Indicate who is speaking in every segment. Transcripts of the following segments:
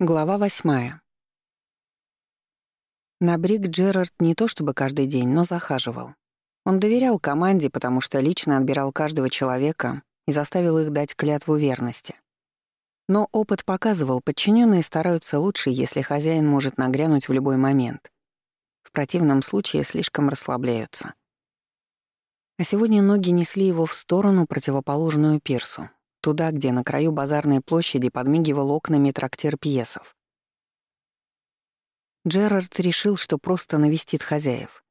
Speaker 1: Глава восьмая. На Брик Джерард не то чтобы каждый день, но захаживал. Он доверял команде, потому что лично отбирал каждого человека и заставил их дать клятву верности. Но опыт показывал, подчиненные стараются лучше, если хозяин может нагрянуть в любой момент. В противном случае слишком расслабляются. А сегодня ноги несли его в сторону, противоположную пирсу, туда, где на краю базарной площади подмигивал окнами трактир пьесов. Джерард решил, что просто навестит хозяев.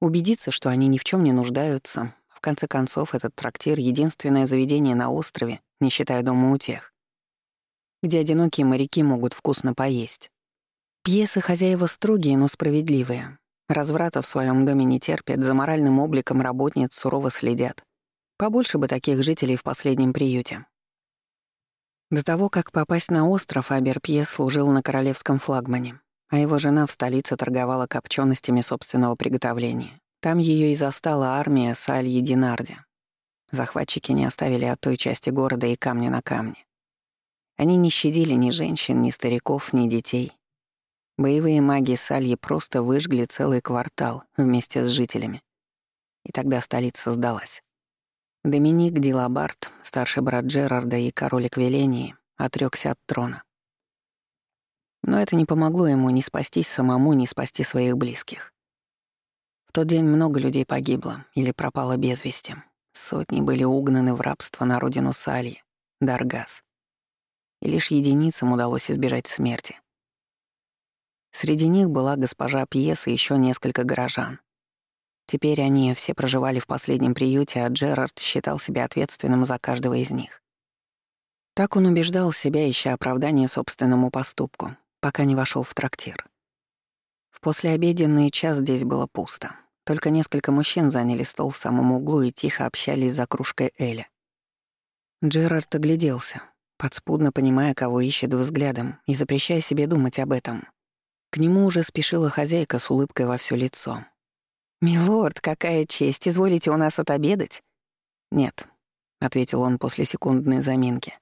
Speaker 1: Убедиться, что они ни в чем не нуждаются. В конце концов, этот трактир — единственное заведение на острове, не считая дома утех, где одинокие моряки могут вкусно поесть. Пьесы хозяева строгие, но справедливые. Разврата в своем доме не терпят, за моральным обликом работниц сурово следят. Побольше бы таких жителей в последнем приюте. До того, как попасть на остров, Абер Пьес служил на королевском флагмане, а его жена в столице торговала копченостями собственного приготовления. Там ее и застала армия Сальи Динарди. Захватчики не оставили от той части города и камня на камне. Они не щадили ни женщин, ни стариков, ни детей. Боевые маги Сальи просто выжгли целый квартал вместе с жителями. И тогда столица сдалась. Доминик Дилабарт, старший брат Джерарда и король Эквелении, отрёкся от трона. Но это не помогло ему ни спастись самому, ни спасти своих близких. В тот день много людей погибло или пропало без вести. Сотни были угнаны в рабство на родину Сальи, Даргас. И лишь единицам удалось избежать смерти. Среди них была госпожа Пьеса и еще несколько горожан. Теперь они все проживали в последнем приюте, а Джерард считал себя ответственным за каждого из них. Так он убеждал себя, ища оправдание собственному поступку, пока не вошел в трактир. В послеобеденный час здесь было пусто. Только несколько мужчин заняли стол в самом углу и тихо общались за кружкой Эля. Джерард огляделся, подспудно понимая, кого ищет взглядом, и запрещая себе думать об этом. К нему уже спешила хозяйка с улыбкой во все лицо, «Милорд, какая честь! Изволите у нас отобедать?» «Нет», — ответил он после секундной заминки.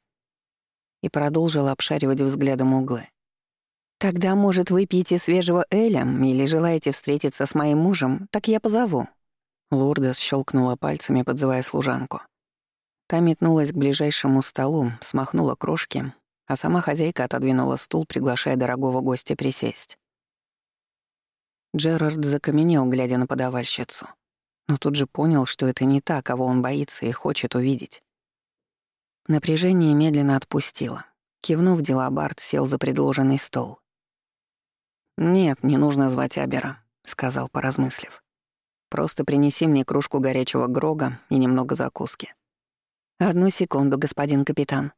Speaker 1: И продолжил обшаривать взглядом углы. «Тогда, может, вы пьете свежего Эля или желаете встретиться с моим мужем, так я позову». Лурдес щелкнула пальцами, подзывая служанку. Та метнулась к ближайшему столу, смахнула крошки, а сама хозяйка отодвинула стул, приглашая дорогого гостя присесть. Джерард закаменел, глядя на подавальщицу. Но тут же понял, что это не та, кого он боится и хочет увидеть. Напряжение медленно отпустило. Кивнув, Делабард сел за предложенный стол. «Нет, не нужно звать Абера», — сказал, поразмыслив. «Просто принеси мне кружку горячего грога и немного закуски». «Одну секунду, господин капитан».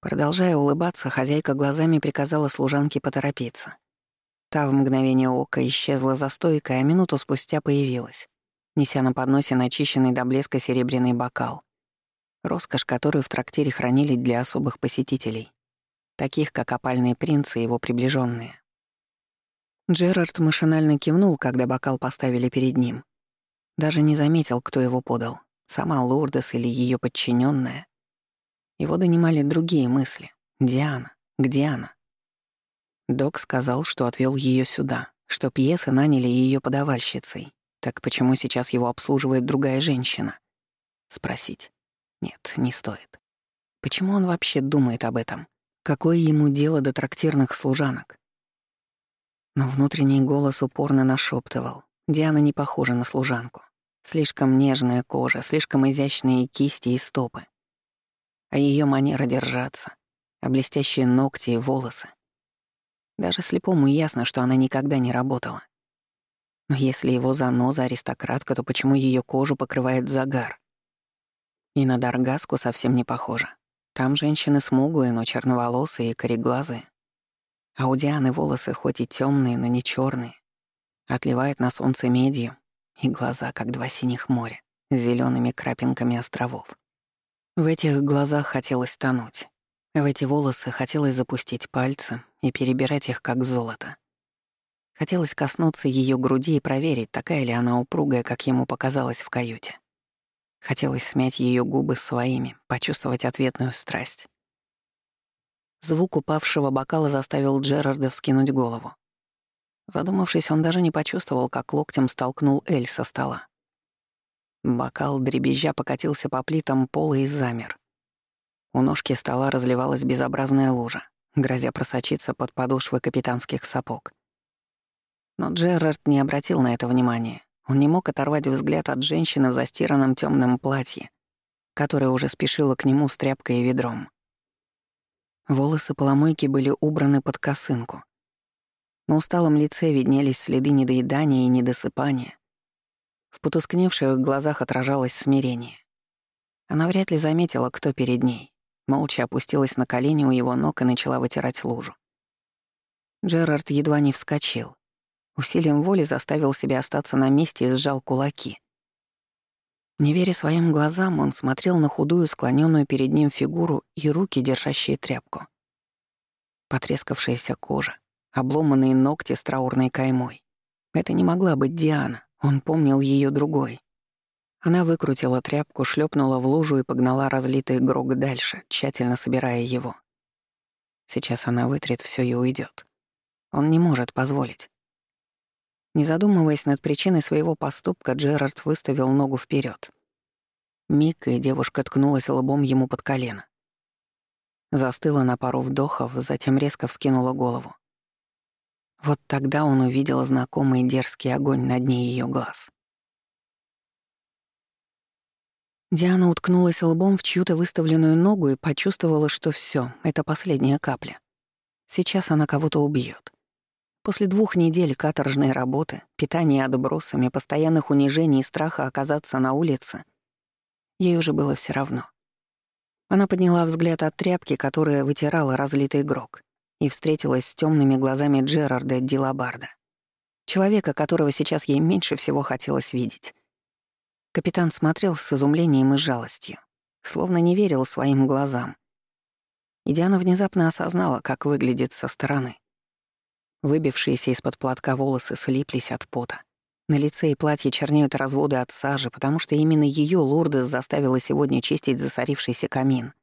Speaker 1: Продолжая улыбаться, хозяйка глазами приказала служанке поторопиться. Та в мгновение ока исчезла за стойкой, а минуту спустя появилась, неся на подносе начищенный до блеска серебряный бокал. Роскошь, которую в трактире хранили для особых посетителей, таких как опальные принцы и его приближенные. Джерард машинально кивнул, когда бокал поставили перед ним. Даже не заметил, кто его подал, сама Лурдес или ее подчиненная. Его донимали другие мысли. Диана. Где она? Док сказал, что отвел ее сюда, что пьесы наняли ее подавальщицей. Так почему сейчас его обслуживает другая женщина? Спросить. Нет, не стоит. Почему он вообще думает об этом? Какое ему дело до трактирных служанок? Но внутренний голос упорно нашептывал. Диана не похожа на служанку. Слишком нежная кожа, слишком изящные кисти и стопы. А ее манера держаться, а блестящие ногти и волосы. Даже слепому ясно, что она никогда не работала. Но если его заноза аристократка, то почему ее кожу покрывает загар? И на Даргаску совсем не похоже. Там женщины смуглые, но черноволосые и кореглазые. А у Дианы волосы хоть и темные, но не черные, отливают на солнце медью, и глаза, как два синих моря, с зелеными крапинками островов. В этих глазах хотелось тонуть. В эти волосы хотелось запустить пальцы и перебирать их как золото. Хотелось коснуться ее груди и проверить, такая ли она упругая, как ему показалось в каюте. Хотелось смять ее губы своими, почувствовать ответную страсть. Звук упавшего бокала заставил Джерарда вскинуть голову. Задумавшись, он даже не почувствовал, как локтем столкнул Эль со стола. Бокал дребезжа покатился по плитам пола и замер. У ножки стола разливалась безобразная лужа, грозя просочиться под подошвы капитанских сапог. Но Джерард не обратил на это внимания. Он не мог оторвать взгляд от женщины в застиранном темном платье, которая уже спешила к нему с тряпкой и ведром. Волосы поломойки были убраны под косынку. На усталом лице виднелись следы недоедания и недосыпания. В потускневших глазах отражалось смирение. Она вряд ли заметила, кто перед ней. Молча опустилась на колени у его ног и начала вытирать лужу. Джерард едва не вскочил. Усилием воли заставил себя остаться на месте и сжал кулаки. Не веря своим глазам, он смотрел на худую, склоненную перед ним фигуру и руки, держащие тряпку. Потрескавшаяся кожа, обломанные ногти с траурной каймой. Это не могла быть Диана, он помнил ее другой. Она выкрутила тряпку, шлепнула в лужу и погнала разлитый грог дальше, тщательно собирая его. Сейчас она вытрет все и уйдет. Он не может позволить. Не задумываясь над причиной своего поступка, Джерард выставил ногу вперед. Миг, и девушка ткнулась лбом ему под колено. Застыла на пару вдохов, затем резко вскинула голову. Вот тогда он увидел знакомый дерзкий огонь на дне ее глаз. Диана уткнулась лбом в чью-то выставленную ногу и почувствовала, что все, это последняя капля. Сейчас она кого-то убьет. После двух недель каторжной работы, питания отбросами, постоянных унижений и страха оказаться на улице, ей уже было все равно. Она подняла взгляд от тряпки, которая вытирала разлитый грок, и встретилась с темными глазами Джерарда Дилабарда, человека, которого сейчас ей меньше всего хотелось видеть. Капитан смотрел с изумлением и жалостью, словно не верил своим глазам. И Диана внезапно осознала, как выглядит со стороны. Выбившиеся из-под платка волосы слиплись от пота. На лице и платье чернеют разводы от сажи, потому что именно ее Лурдес заставила сегодня чистить засорившийся камин.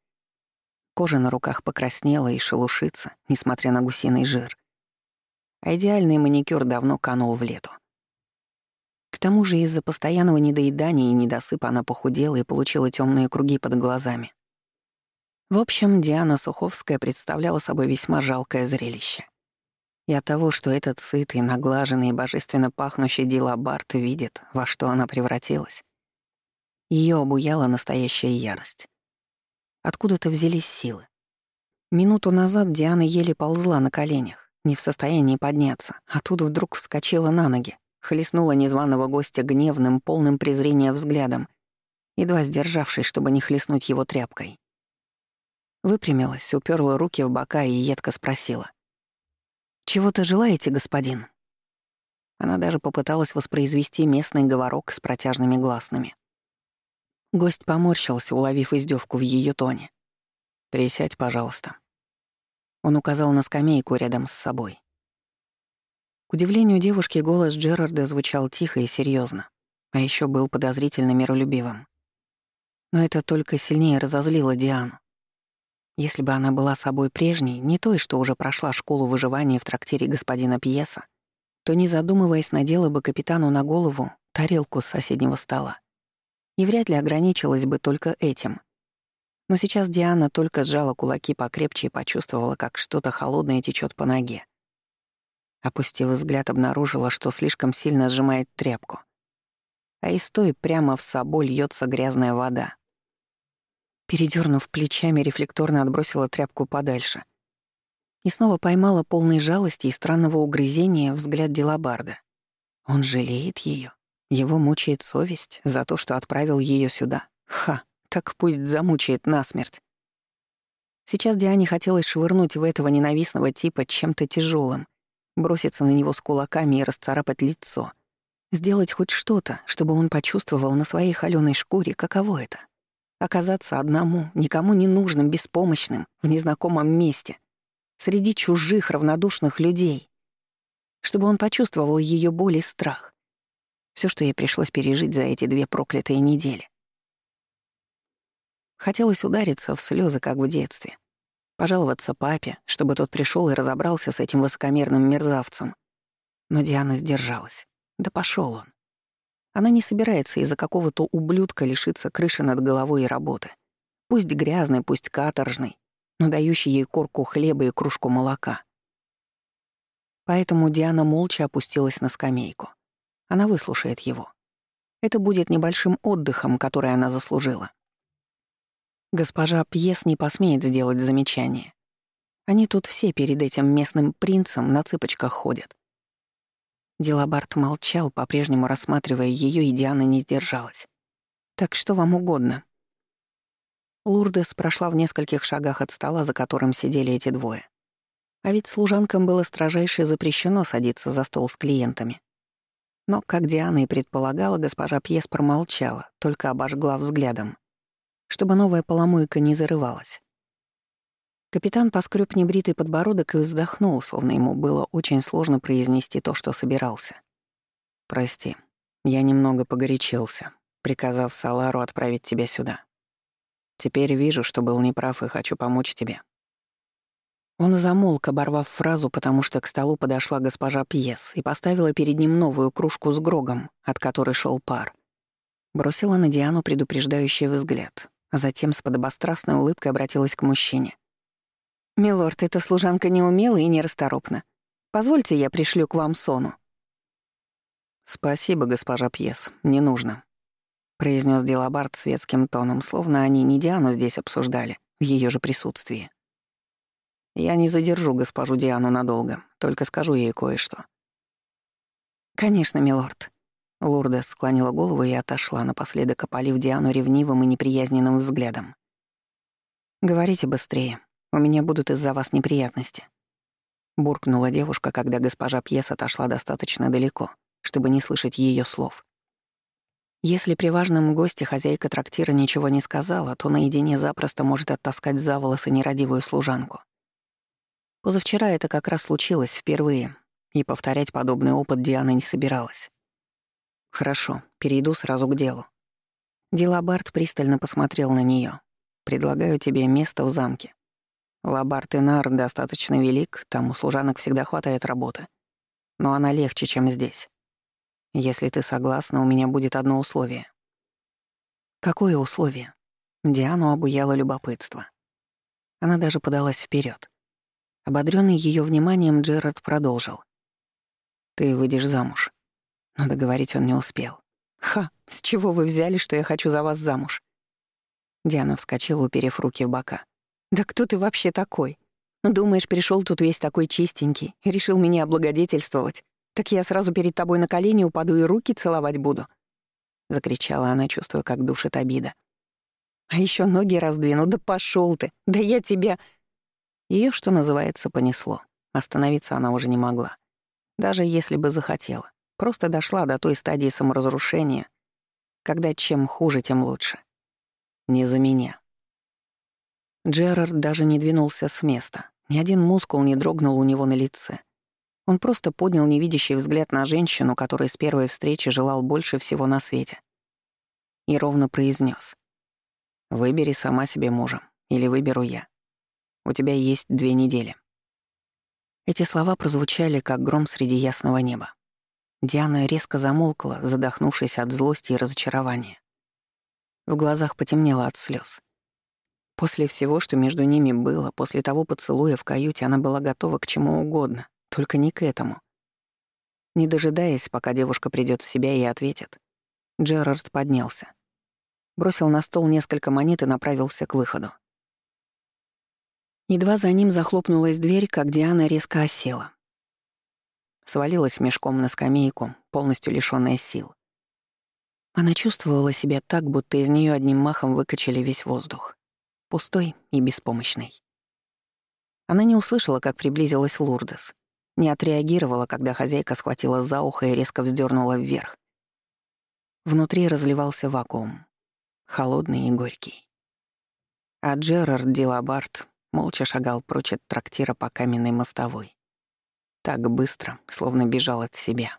Speaker 1: Кожа на руках покраснела и шелушится, несмотря на гусиный жир. А идеальный маникюр давно канул в лету. К тому же из-за постоянного недоедания и недосыпа она похудела и получила темные круги под глазами. В общем, Диана Суховская представляла собой весьма жалкое зрелище. И от того, что этот сытый, наглаженный и божественно пахнущий Дилабарт видит, во что она превратилась, ее обуяла настоящая ярость. Откуда-то взялись силы. Минуту назад Диана еле ползла на коленях, не в состоянии подняться, а тут вдруг вскочила на ноги, хлестнула незваного гостя гневным, полным презрения взглядом, едва сдержавшись, чтобы не хлестнуть его тряпкой. Выпрямилась, уперла руки в бока и едко спросила. «Чего-то желаете, господин?» Она даже попыталась воспроизвести местный говорок с протяжными гласными. Гость поморщился, уловив издевку в ее тоне. «Присядь, пожалуйста». Он указал на скамейку рядом с собой. К удивлению девушки, голос Джерарда звучал тихо и серьезно, а еще был подозрительно миролюбивым. Но это только сильнее разозлило Диану. Если бы она была собой прежней, не той, что уже прошла школу выживания в трактире господина Пьеса, то, не задумываясь, надела бы капитану на голову тарелку с соседнего стола. И вряд ли ограничилась бы только этим. Но сейчас Диана только сжала кулаки покрепче и почувствовала, как что-то холодное течет по ноге. Опустив взгляд, обнаружила, что слишком сильно сжимает тряпку. А из той прямо в собой льется грязная вода. Передернув плечами, рефлекторно отбросила тряпку подальше. И снова поймала полной жалости и странного угрызения взгляд Делабарда. Он жалеет ее. Его мучает совесть за то, что отправил ее сюда. Ха, так пусть замучает насмерть. Сейчас Диане хотелось швырнуть в этого ненавистного типа чем-то тяжелым, броситься на него с кулаками и расцарапать лицо. Сделать хоть что-то, чтобы он почувствовал на своей холёной шкуре, каково это Оказаться одному, никому не нужным, беспомощным, в незнакомом месте, среди чужих равнодушных людей. Чтобы он почувствовал ее боль и страх. Все, что ей пришлось пережить за эти две проклятые недели. Хотелось удариться в слезы, как в детстве. Пожаловаться папе, чтобы тот пришел и разобрался с этим высокомерным мерзавцем. Но Диана сдержалась. Да пошел он. Она не собирается из-за какого-то ублюдка лишиться крыши над головой и работы. Пусть грязный, пусть каторжный, но дающий ей корку хлеба и кружку молока. Поэтому Диана молча опустилась на скамейку. Она выслушает его. Это будет небольшим отдыхом, который она заслужила. Госпожа Пьес не посмеет сделать замечание. Они тут все перед этим местным принцем на цыпочках ходят. Дилабарт молчал, по-прежнему рассматривая ее, и Диана не сдержалась. «Так что вам угодно?» Лурдес прошла в нескольких шагах от стола, за которым сидели эти двое. А ведь служанкам было строжайше запрещено садиться за стол с клиентами. Но, как Диана и предполагала, госпожа Пьес промолчала, только обожгла взглядом, чтобы новая поломойка не зарывалась. Капитан поскреб небритый подбородок и вздохнул, словно ему было очень сложно произнести то, что собирался. «Прости, я немного погорячился, приказав Салару отправить тебя сюда. Теперь вижу, что был неправ и хочу помочь тебе. Он замолк, оборвав фразу, потому что к столу подошла госпожа Пьес и поставила перед ним новую кружку с грогом, от которой шел пар. Бросила на Диану предупреждающий взгляд, а затем с подобострастной улыбкой обратилась к мужчине. «Милорд, эта служанка неумела и нерасторопна. Позвольте, я пришлю к вам Сону». «Спасибо, госпожа Пьес, не нужно», — произнес Делабард светским тоном, словно они не Диану здесь обсуждали, в ее же присутствии. Я не задержу госпожу Диану надолго, только скажу ей кое-что. «Конечно, милорд». Лурдес склонила голову и отошла, напоследок опалив Диану ревнивым и неприязненным взглядом. «Говорите быстрее. У меня будут из-за вас неприятности». Буркнула девушка, когда госпожа Пьес отошла достаточно далеко, чтобы не слышать ее слов. Если при важном госте хозяйка трактира ничего не сказала, то наедине запросто может оттаскать за волосы нерадивую служанку. Позавчера это как раз случилось впервые, и повторять подобный опыт Диана не собиралась. «Хорошо, перейду сразу к делу». Дилабард пристально посмотрел на нее. «Предлагаю тебе место в замке. Лабард Инар достаточно велик, там у служанок всегда хватает работы. Но она легче, чем здесь. Если ты согласна, у меня будет одно условие». «Какое условие?» Диану обуяло любопытство. Она даже подалась вперед. Ободрённый её вниманием, Джерард продолжил. «Ты выйдешь замуж». Но договорить он не успел. «Ха, с чего вы взяли, что я хочу за вас замуж?» Диана вскочила, уперев руки в бока. «Да кто ты вообще такой? Думаешь, пришёл тут весь такой чистенький, решил меня облагодетельствовать? Так я сразу перед тобой на колени упаду и руки целовать буду?» Закричала она, чувствуя, как душит обида. «А ещё ноги раздвину, да пошёл ты! Да я тебя...» Ее, что называется, понесло. Остановиться она уже не могла. Даже если бы захотела. Просто дошла до той стадии саморазрушения, когда чем хуже, тем лучше. Не за меня. Джерард даже не двинулся с места. Ни один мускул не дрогнул у него на лице. Он просто поднял невидящий взгляд на женщину, которой с первой встречи желал больше всего на свете. И ровно произнес: «Выбери сама себе мужа, или выберу я. У тебя есть две недели». Эти слова прозвучали, как гром среди ясного неба. Диана резко замолкла, задохнувшись от злости и разочарования. В глазах потемнело от слез. После всего, что между ними было, после того поцелуя в каюте, она была готова к чему угодно, только не к этому. Не дожидаясь, пока девушка придёт в себя и ответит, Джерард поднялся. Бросил на стол несколько монет и направился к выходу. Едва за ним захлопнулась дверь, как Диана резко осела. Свалилась мешком на скамейку, полностью лишённая сил. Она чувствовала себя так, будто из неё одним махом выкачали весь воздух. Пустой и беспомощный. Она не услышала, как приблизилась Лурдес. Не отреагировала, когда хозяйка схватила за ухо и резко вздернула вверх. Внутри разливался вакуум. Холодный и горький. А Джерард Дилабарт молча шагал прочь от трактира по каменной мостовой. Так быстро, словно бежал от себя.